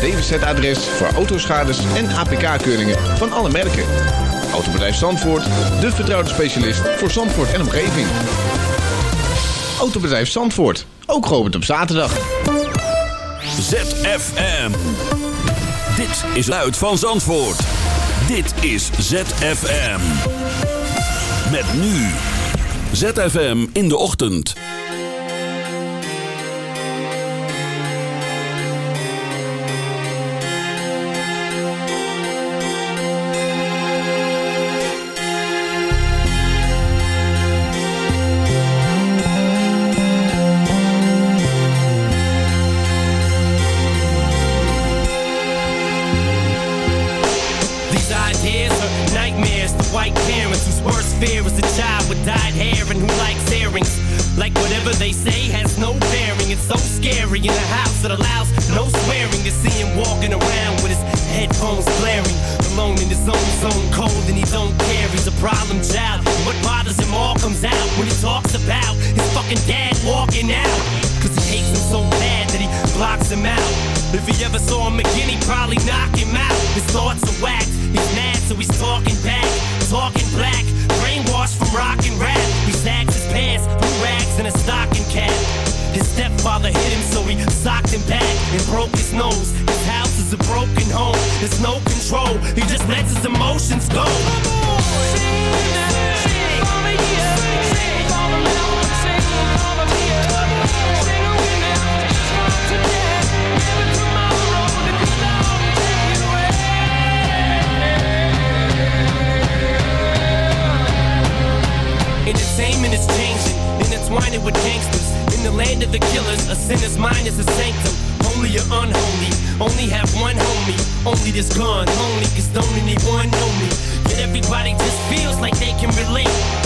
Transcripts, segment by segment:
DWZ-adres voor autoschades en APK-keuringen van alle merken. Autobedrijf Zandvoort, de vertrouwde specialist voor Zandvoort en omgeving. Autobedrijf Zandvoort, ook geopend op zaterdag. ZFM. Dit is luid van Zandvoort. Dit is ZFM. Met nu. ZFM in de ochtend. His stepfather hit him, so he socked him back and broke his nose. His house is a broken home. There's no control. He just lets his emotions go. Entertainment is changing, intertwining with gangsters. The land of the killers, a sinner's mind is a sanctum. Holy or unholy, only have one homie. Only this gun, only cause don't anyone know me. Yet everybody just feels like they can relate.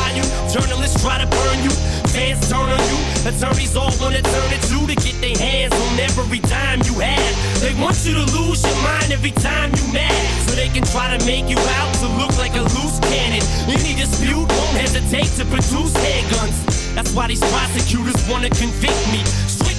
you, journalists try to burn you, fans turn on you, attorneys all wanna turn it to to get their hands on every dime you have. They want you to lose your mind every time you mad, so they can try to make you out to look like a loose cannon. Any dispute won't hesitate to produce handguns. That's why these prosecutors wanna convict me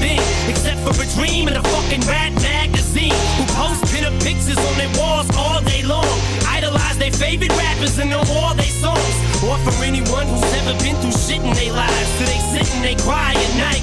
thing except for a dream and a fucking rat magazine. Who post pinup pictures on their walls all day long. Idolize their favorite rappers and know all their songs. Or for anyone who's never been through shit in their lives. So they sit and they cry at night,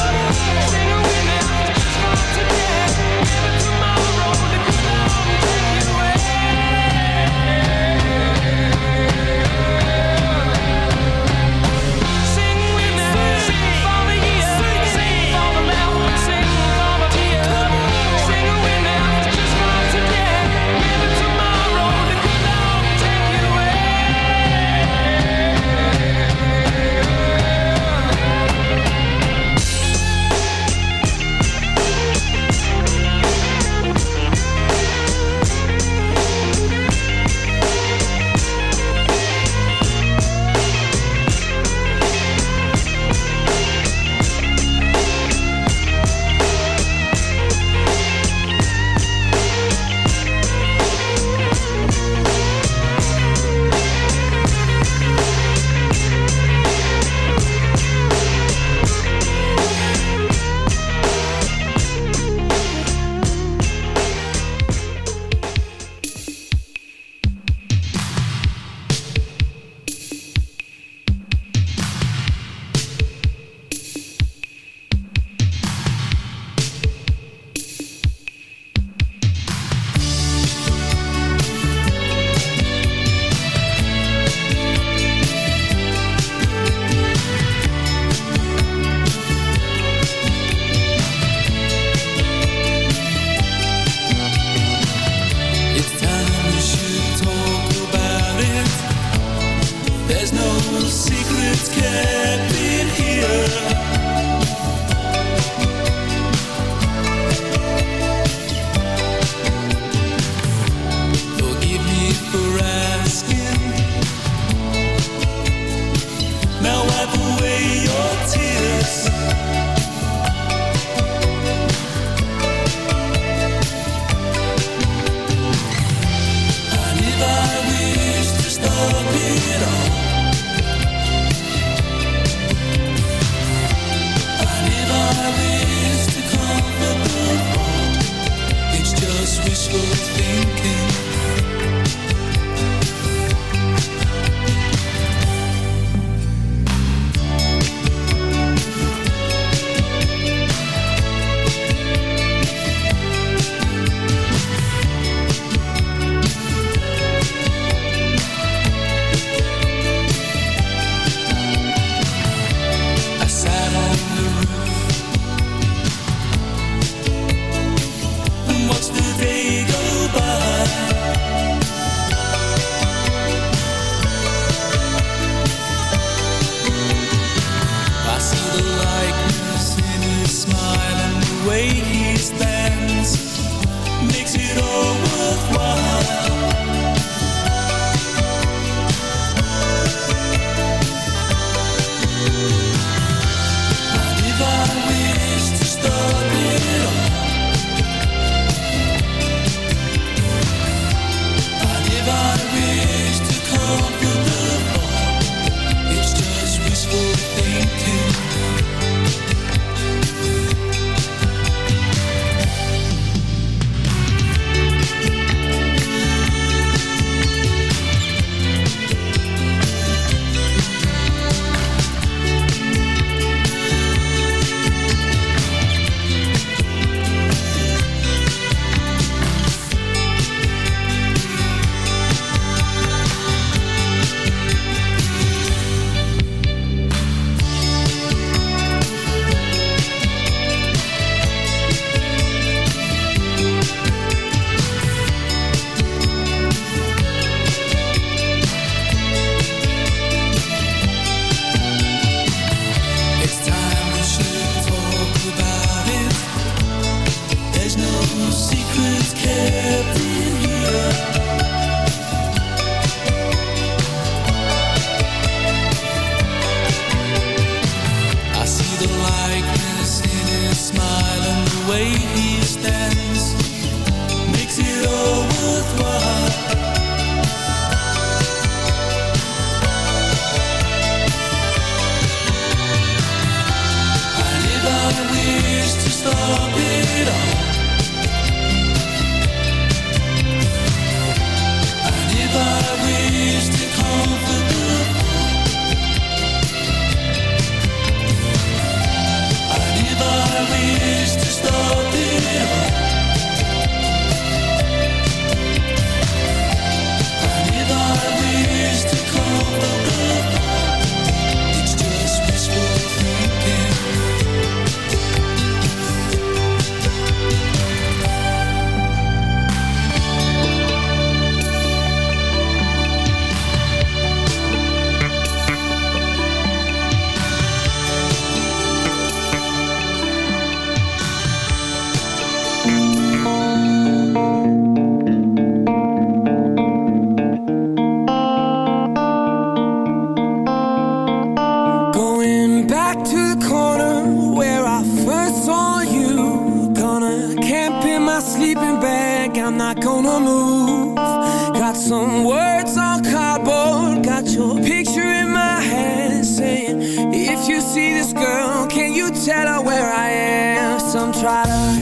where I am. Some try to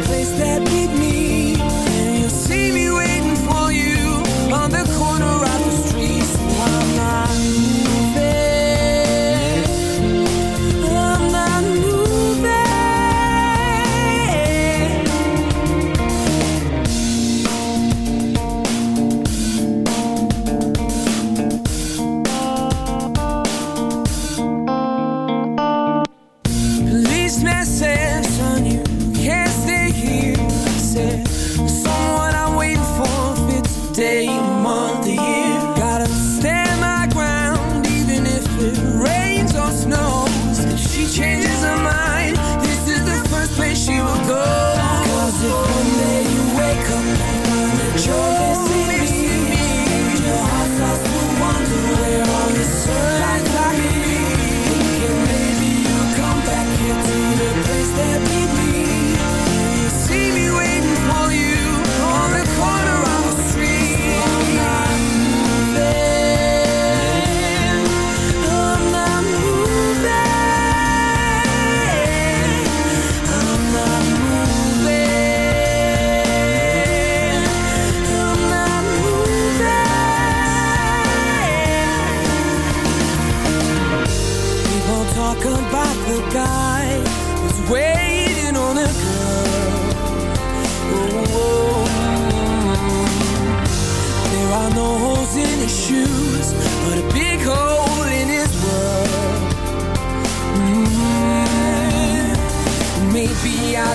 place that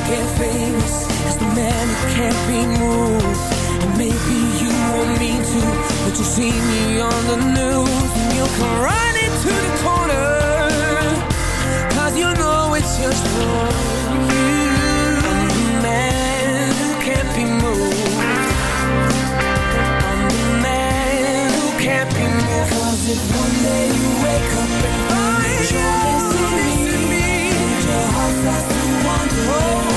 can't face the man who can't be moved. And maybe you want me to, but you'll see me on the news and you'll come running to the corner. Cause you know it's just for you. The man who can't be moved. I'm the man who can't be moved. If one day you wake up and find you're missing me, and your heart starts to wander. Oh.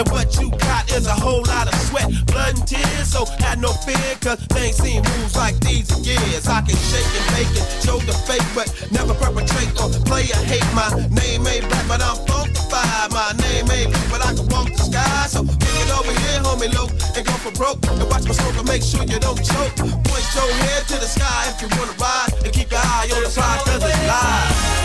And what you got is a whole lot of sweat, blood and tears. So had no fear, cause they ain't seen moves like these in years. I can shake and make it, show the fake, but never perpetrate or play a hate. My name ain't black, but I'm funkified. My name ain't blue, but I can walk the sky. So kick it over here, homie, low, and go for broke. And watch my smoke and make sure you don't choke. Point your head to the sky if you wanna ride, and keep your eye on the prize, cause it's live.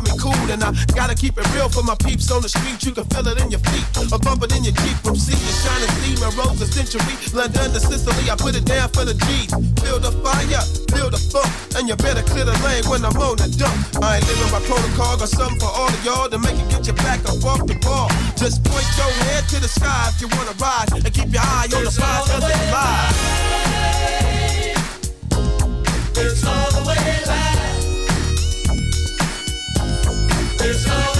Call me cool. And I gotta keep it real for my peeps on the street. You can feel it in your feet, or bump it in your Jeep. From sea to shining steam and rose a century. London to Sicily, I put it down for the G's. Build the fire, build the funk, and you better clear the lane when I'm on the dump. I ain't living by protocol, got something for all of y'all to make it get your back up off the ball. Just point your head to the sky if you wanna rise, and keep your eye on the prize, cause it's live. It's all the way live. It's all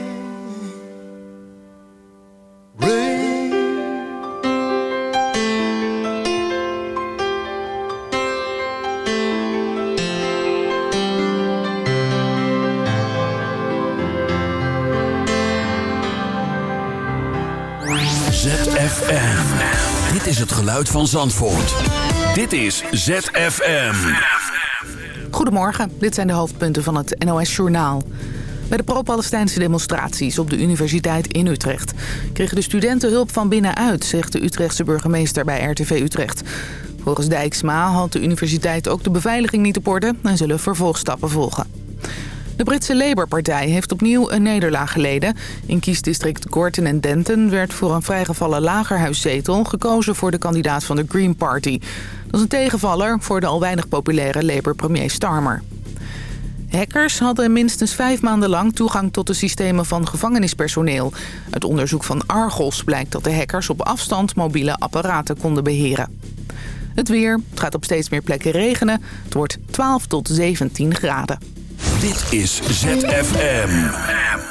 is het geluid van Zandvoort. Dit is ZFM. Goedemorgen, dit zijn de hoofdpunten van het NOS-journaal. Bij de pro-Palestijnse demonstraties op de universiteit in Utrecht... kregen de studenten hulp van binnenuit, zegt de Utrechtse burgemeester bij RTV Utrecht. Volgens Dijksma had de universiteit ook de beveiliging niet op orde... en zullen vervolgstappen volgen. De Britse Labour-partij heeft opnieuw een nederlaag geleden. In kiesdistrict Gorton en Denton werd voor een vrijgevallen lagerhuiszetel... gekozen voor de kandidaat van de Green Party. Dat is een tegenvaller voor de al weinig populaire Labour-premier Starmer. Hackers hadden minstens vijf maanden lang toegang tot de systemen van gevangenispersoneel. Uit onderzoek van Argos blijkt dat de hackers op afstand mobiele apparaten konden beheren. Het weer, het gaat op steeds meer plekken regenen. Het wordt 12 tot 17 graden. Dit is ZFM.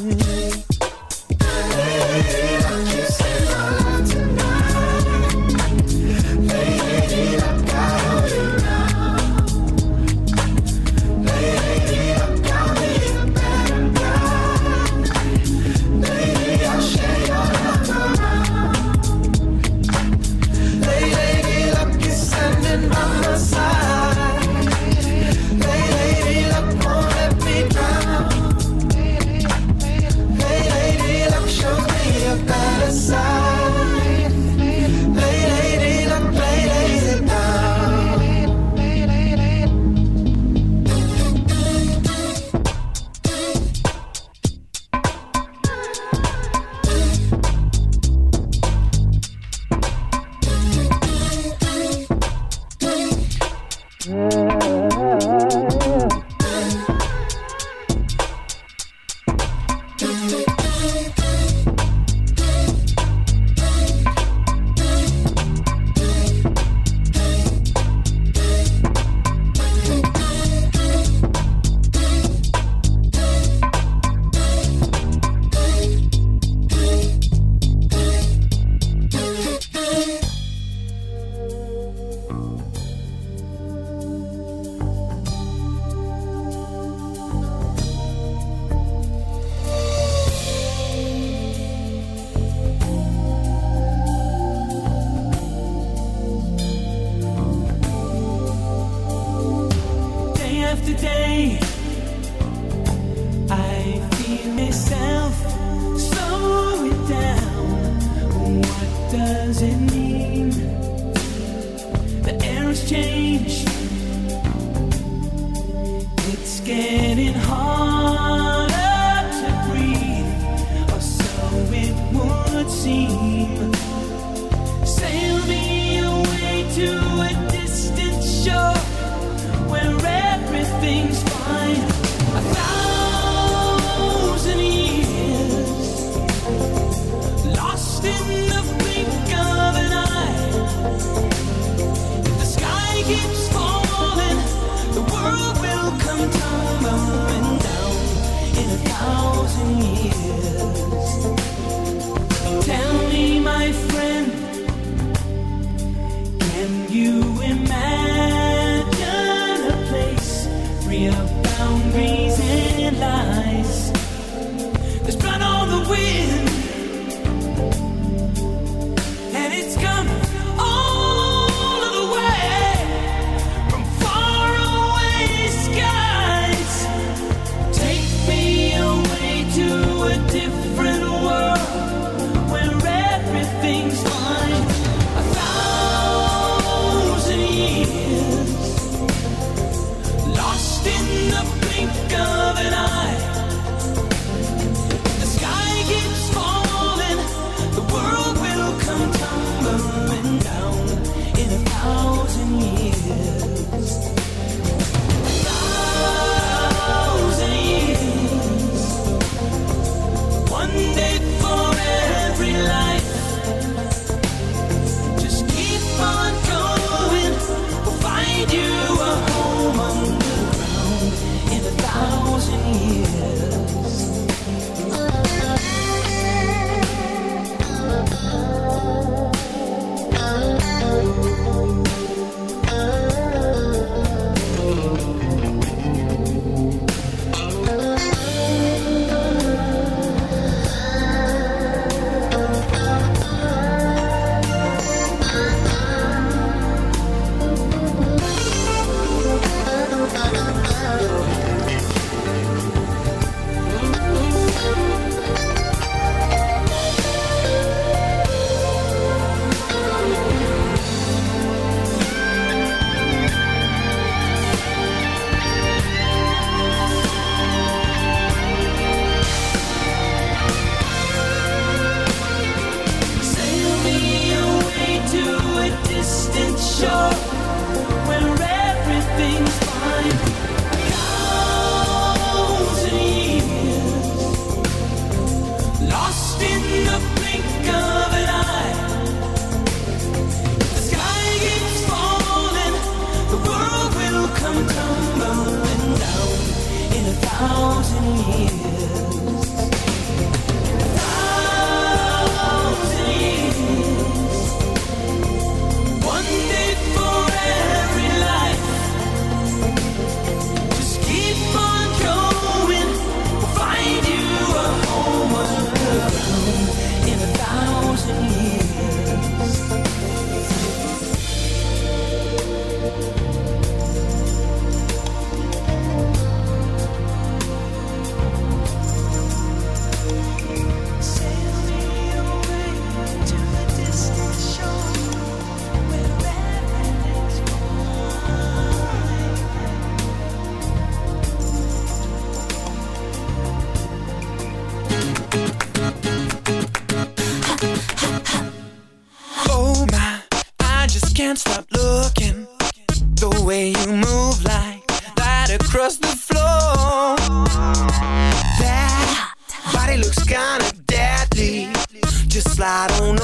ZFM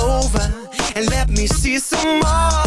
see some ook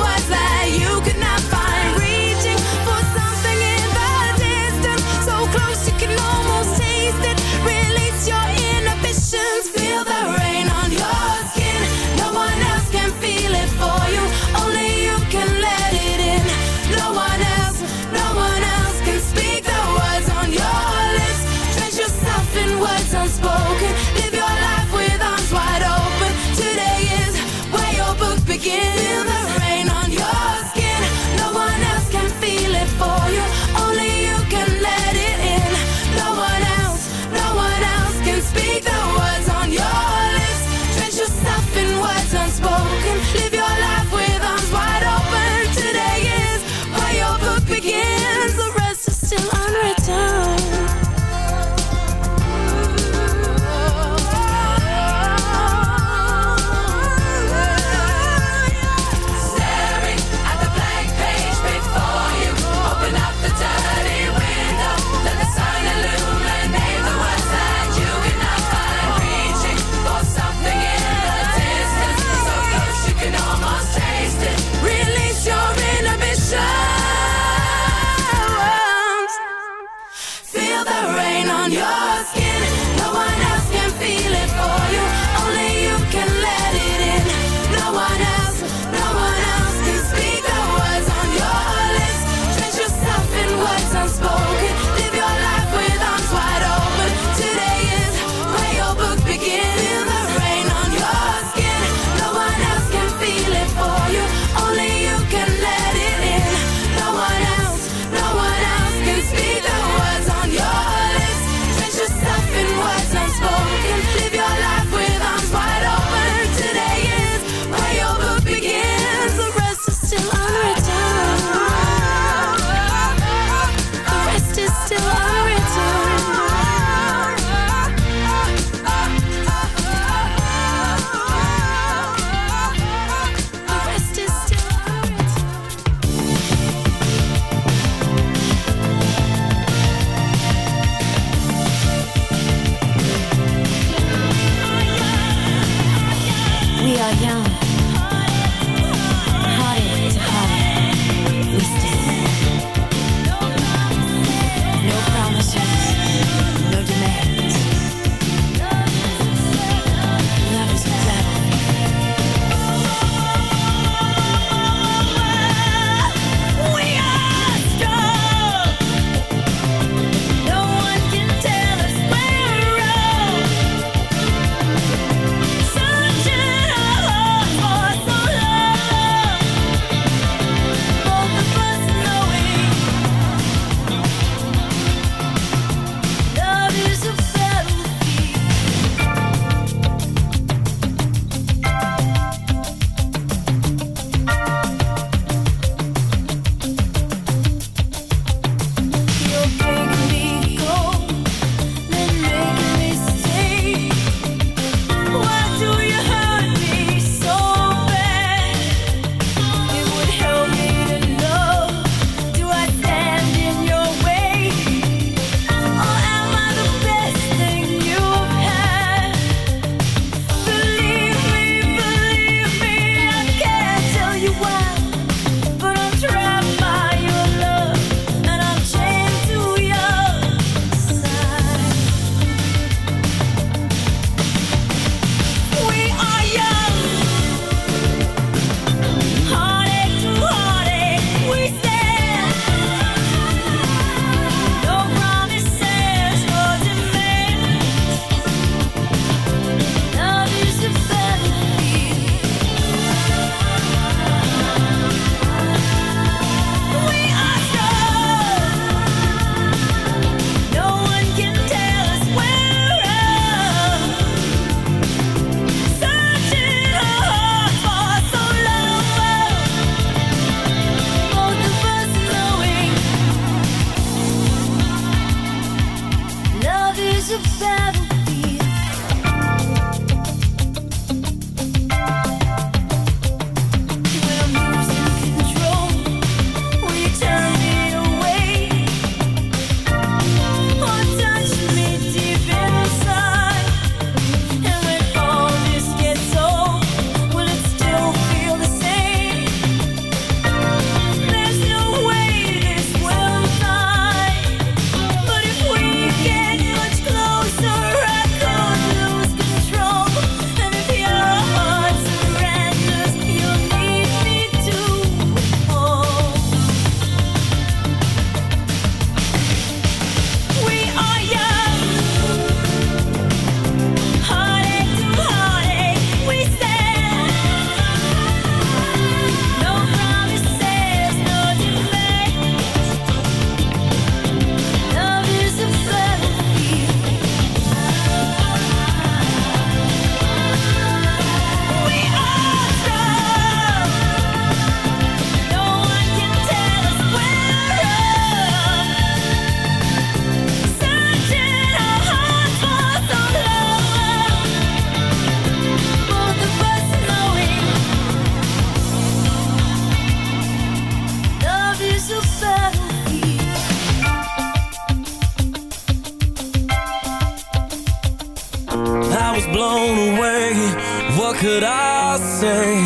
could I say?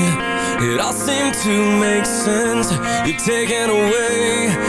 It all seemed to make sense You're taking away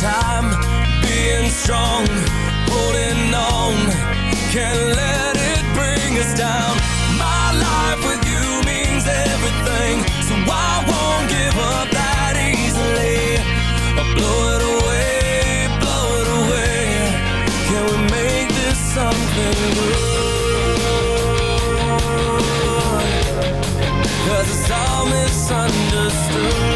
time being strong, holding on. Can't let it bring us down. My life with you means everything, so I won't give up that easily. I'll blow it away, blow it away. Can we make this something good? Cause it's all misunderstood